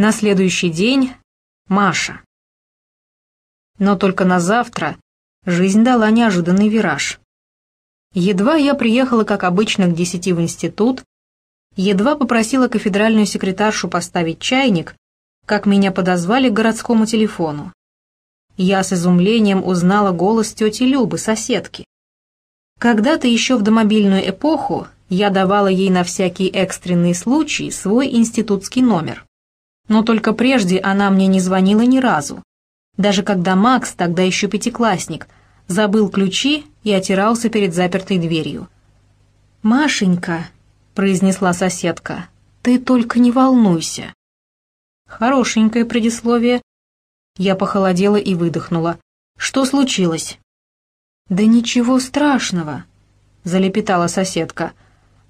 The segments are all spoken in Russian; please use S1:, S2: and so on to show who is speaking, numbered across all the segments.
S1: На следующий день Маша. Но только на завтра жизнь дала неожиданный вираж. Едва я приехала, как обычно, к десяти в институт, едва попросила кафедральную секретаршу поставить чайник, как меня подозвали к городскому телефону. Я с изумлением узнала голос тети Любы, соседки. Когда-то еще в домобильную эпоху я давала ей на всякий экстренный случай свой институтский номер. Но только прежде она мне не звонила ни разу. Даже когда Макс, тогда еще пятиклассник, забыл ключи и отирался перед запертой дверью. «Машенька», — произнесла соседка, — «ты только не волнуйся». Хорошенькое предисловие. Я похолодела и выдохнула. «Что случилось?» «Да ничего страшного», — залепетала соседка.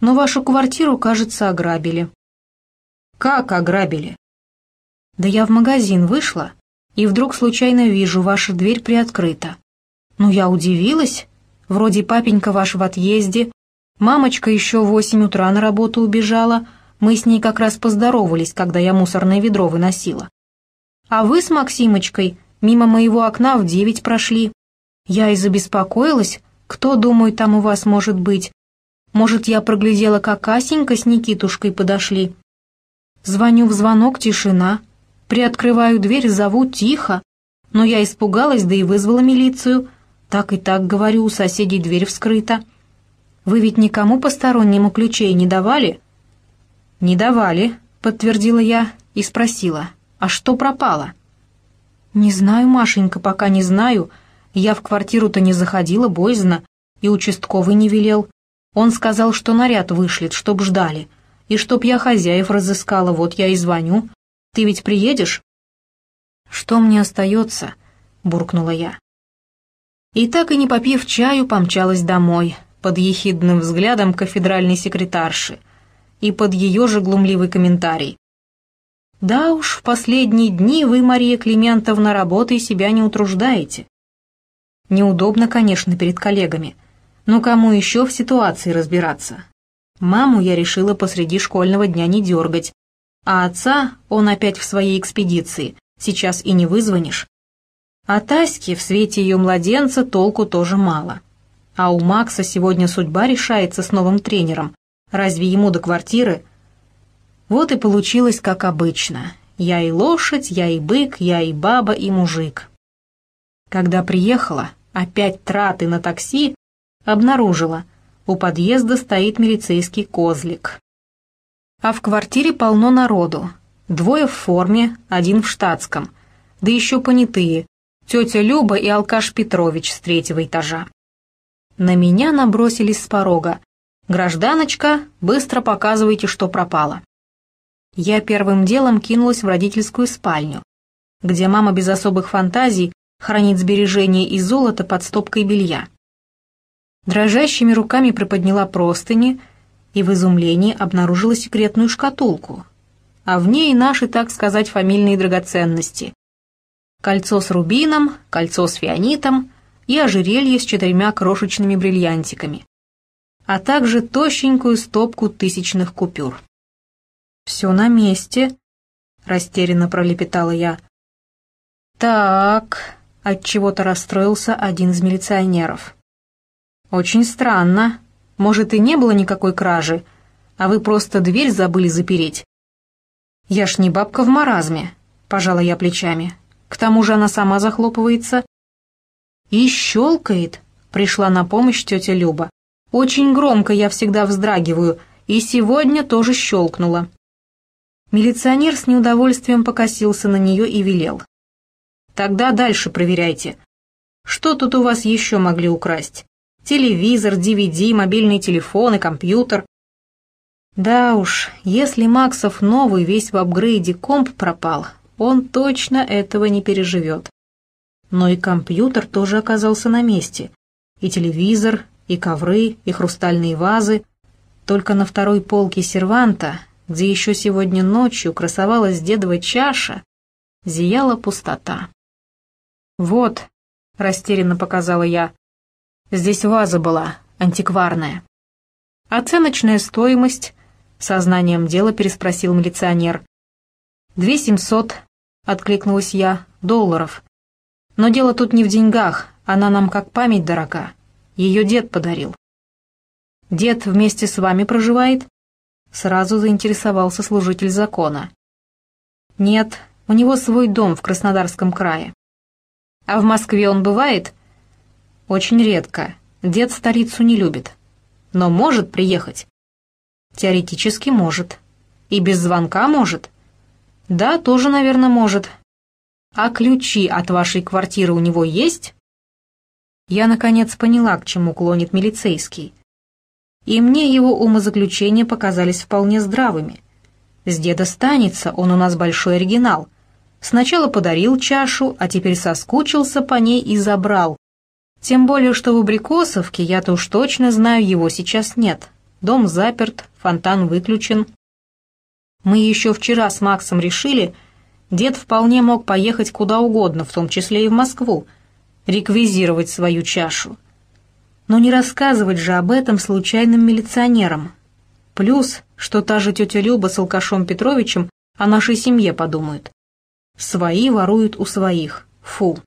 S1: «Но вашу квартиру, кажется, ограбили». «Как ограбили?» «Да я в магазин вышла, и вдруг случайно вижу, ваша дверь приоткрыта. Ну, я удивилась. Вроде папенька ваш в отъезде. Мамочка еще в восемь утра на работу убежала. Мы с ней как раз поздоровались, когда я мусорное ведро выносила. А вы с Максимочкой мимо моего окна в девять прошли. Я и забеспокоилась, кто, думаю, там у вас может быть. Может, я проглядела, как Асенька с Никитушкой подошли. Звоню в звонок, тишина. Приоткрываю дверь, зову тихо. Но я испугалась, да и вызвала милицию. Так и так, говорю, у соседей дверь вскрыта. Вы ведь никому постороннему ключей не давали?» «Не давали», — подтвердила я и спросила, «а что пропало?» «Не знаю, Машенька, пока не знаю. Я в квартиру-то не заходила, боязно, и участковый не велел. Он сказал, что наряд вышлет, чтоб ждали, и чтоб я хозяев разыскала, вот я и звоню. Ты ведь приедешь?» «Что мне остается?» — буркнула я. И так и не попив чаю, помчалась домой, под ехидным взглядом кафедральной секретарши и под ее же глумливый комментарий. «Да уж, в последние дни вы, Мария Климентовна, работой себя не утруждаете». Неудобно, конечно, перед коллегами, но кому еще в ситуации разбираться? Маму я решила посреди школьного дня не дергать, а отца, он опять в своей экспедиции, сейчас и не вызвонишь. А Таське в свете ее младенца толку тоже мало. А у Макса сегодня судьба решается с новым тренером. Разве ему до квартиры? Вот и получилось, как обычно. Я и лошадь, я и бык, я и баба, и мужик. Когда приехала, опять траты на такси, обнаружила, у подъезда стоит милицейский козлик. А в квартире полно народу. Двое в форме, один в штатском. Да еще понятые, тетя Люба и алкаш Петрович с третьего этажа. На меня набросились с порога. «Гражданочка, быстро показывайте, что пропало». Я первым делом кинулась в родительскую спальню, где мама без особых фантазий хранит сбережения и золото под стопкой белья. Дрожащими руками приподняла простыни и в изумлении обнаружила секретную шкатулку, а в ней наши, так сказать, фамильные драгоценности кольцо с рубином, кольцо с фианитом и ожерелье с четырьмя крошечными бриллиантиками, а также тощенькую стопку тысячных купюр. «Все на месте», — растерянно пролепетала я. «Так», — отчего-то расстроился один из милиционеров. «Очень странно. Может, и не было никакой кражи, а вы просто дверь забыли запереть?» «Я ж не бабка в маразме», — пожала я плечами. К тому же она сама захлопывается. И щелкает, пришла на помощь тетя Люба. Очень громко я всегда вздрагиваю, и сегодня тоже щелкнула. Милиционер с неудовольствием покосился на нее и велел. «Тогда дальше проверяйте. Что тут у вас еще могли украсть? Телевизор, DVD, мобильный телефон и компьютер?» Да уж, если Максов новый весь в апгрейде комп пропал, он точно этого не переживет. Но и компьютер тоже оказался на месте. И телевизор, и ковры, и хрустальные вазы. Только на второй полке серванта, где еще сегодня ночью красовалась дедова чаша, зияла пустота. «Вот», — растерянно показала я, — «здесь ваза была, антикварная». «Оценочная стоимость?» — сознанием дела переспросил милиционер. «Две семьсот», — откликнулась я, — «долларов». «Но дело тут не в деньгах, она нам как память дорога. Ее дед подарил». «Дед вместе с вами проживает?» Сразу заинтересовался служитель закона. «Нет, у него свой дом в Краснодарском крае». «А в Москве он бывает?» «Очень редко. Дед столицу не любит. Но может приехать?» «Теоретически может. И без звонка может?» «Да, тоже, наверное, может. А ключи от вашей квартиры у него есть?» Я, наконец, поняла, к чему клонит милицейский. И мне его умозаключения показались вполне здравыми. С деда станется, он у нас большой оригинал. Сначала подарил чашу, а теперь соскучился по ней и забрал. Тем более, что в Абрикосовке, я-то уж точно знаю, его сейчас нет. Дом заперт, фонтан выключен. Мы еще вчера с Максом решили, дед вполне мог поехать куда угодно, в том числе и в Москву, реквизировать свою чашу. Но не рассказывать же об этом случайным милиционерам. Плюс, что та же тетя Люба с алкашом Петровичем о нашей семье подумают. Свои воруют у своих. Фу.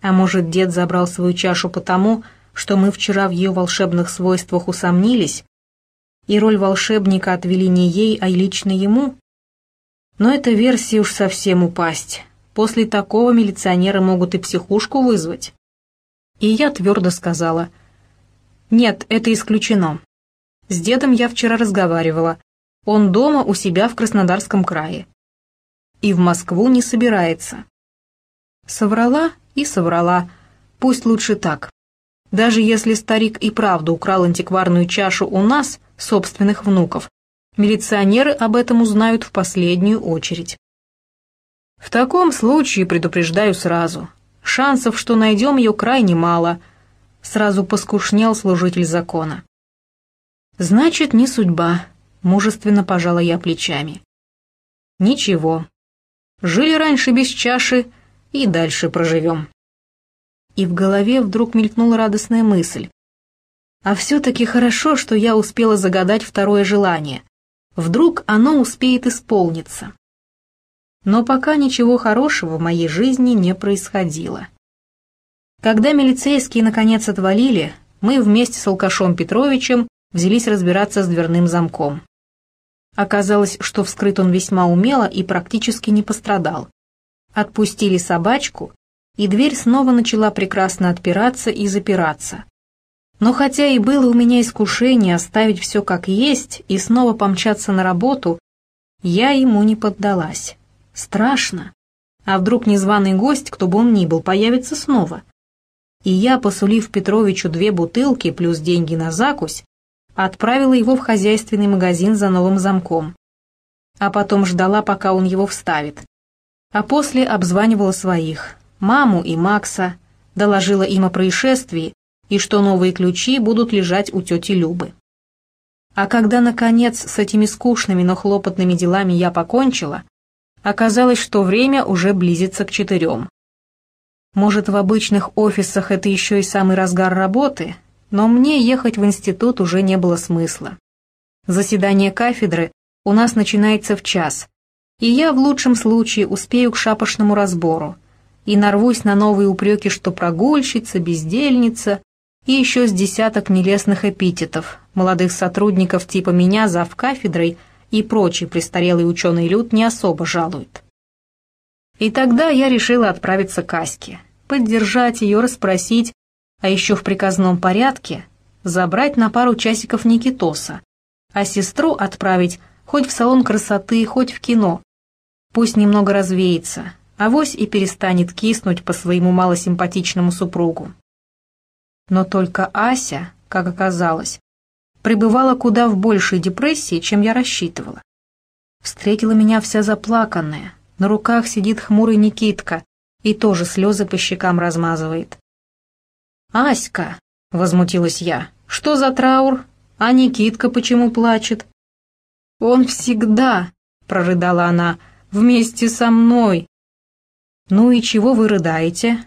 S1: А может, дед забрал свою чашу потому, что мы вчера в ее волшебных свойствах усомнились, и роль волшебника отвели не ей, а лично ему? Но эта версия уж совсем упасть. После такого милиционеры могут и психушку вызвать. И я твердо сказала, «Нет, это исключено. С дедом я вчера разговаривала. Он дома у себя в Краснодарском крае. И в Москву не собирается». Соврала и соврала. Пусть лучше так. Даже если старик и правда украл антикварную чашу у нас, собственных внуков, милиционеры об этом узнают в последнюю очередь. В таком случае предупреждаю сразу. Шансов, что найдем ее, крайне мало. Сразу поскушнел служитель закона. Значит, не судьба. Мужественно пожала я плечами. Ничего. Жили раньше без чаши и дальше проживем и в голове вдруг мелькнула радостная мысль. А все-таки хорошо, что я успела загадать второе желание. Вдруг оно успеет исполниться. Но пока ничего хорошего в моей жизни не происходило. Когда милицейские наконец отвалили, мы вместе с алкашом Петровичем взялись разбираться с дверным замком. Оказалось, что вскрыт он весьма умело и практически не пострадал. Отпустили собачку, и дверь снова начала прекрасно отпираться и запираться. Но хотя и было у меня искушение оставить все как есть и снова помчаться на работу, я ему не поддалась. Страшно. А вдруг незваный гость, кто бы он ни был, появится снова? И я, посулив Петровичу две бутылки плюс деньги на закусь, отправила его в хозяйственный магазин за новым замком. А потом ждала, пока он его вставит. А после обзванивала своих маму и Макса, доложила им о происшествии и что новые ключи будут лежать у тети Любы. А когда, наконец, с этими скучными, но хлопотными делами я покончила, оказалось, что время уже близится к четырем. Может, в обычных офисах это еще и самый разгар работы, но мне ехать в институт уже не было смысла. Заседание кафедры у нас начинается в час, и я в лучшем случае успею к шапошному разбору – и нарвусь на новые упреки, что прогульщица, бездельница и еще с десяток нелестных эпитетов. Молодых сотрудников типа меня, зав кафедрой и прочий престарелый ученый люд не особо жалует. И тогда я решила отправиться к Аське, поддержать ее, расспросить, а еще в приказном порядке забрать на пару часиков Никитоса, а сестру отправить хоть в салон красоты, хоть в кино. Пусть немного развеется, авось и перестанет киснуть по своему малосимпатичному супругу. Но только Ася, как оказалось, пребывала куда в большей депрессии, чем я рассчитывала. Встретила меня вся заплаканная, на руках сидит хмурый Никитка и тоже слезы по щекам размазывает. «Аська!» — возмутилась я. «Что за траур? А Никитка почему плачет?» «Он всегда!» — прорыдала она. «Вместе со мной, «Ну и чего вы рыдаете?»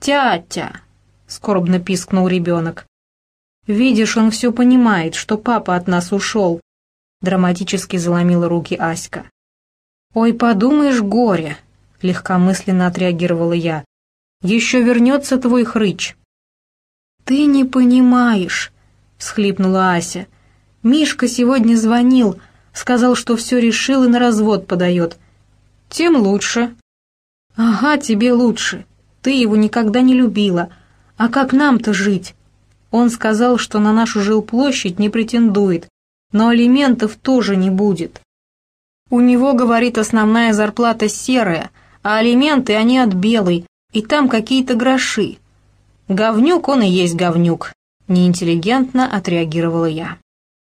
S1: «Тятя!» — скорбно пискнул ребенок. «Видишь, он все понимает, что папа от нас ушел», — драматически заломила руки Аська. «Ой, подумаешь, горе!» — легкомысленно отреагировала я. «Еще вернется твой хрыч». «Ты не понимаешь», — всхлипнула Ася. «Мишка сегодня звонил, сказал, что все решил и на развод подает. Тем лучше». «Ага, тебе лучше. Ты его никогда не любила. А как нам-то жить?» Он сказал, что на нашу жилплощадь не претендует, но алиментов тоже не будет. У него, говорит, основная зарплата серая, а алименты они от белой, и там какие-то гроши. Говнюк он и есть говнюк, неинтеллигентно отреагировала я.